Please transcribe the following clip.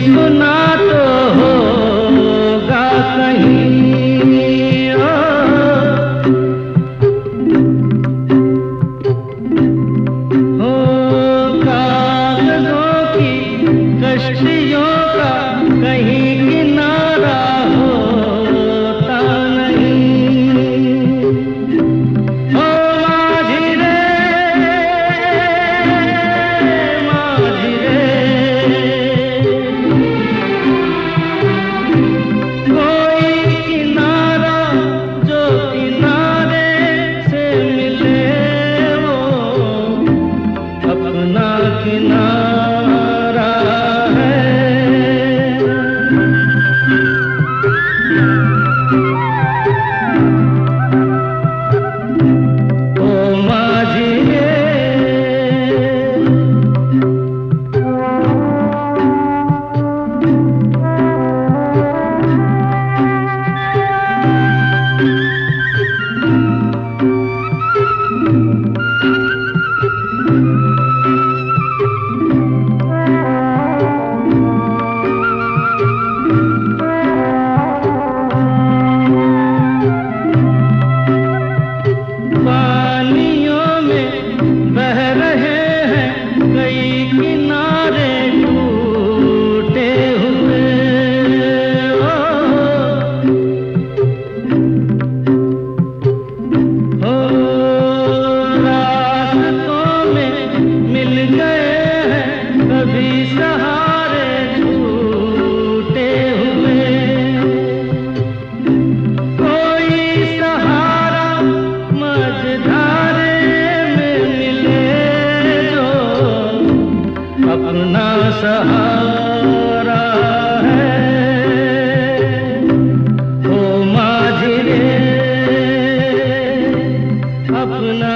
सुना तो होगा कहीं। Marina. की सहारा है। ओ माजरे अपना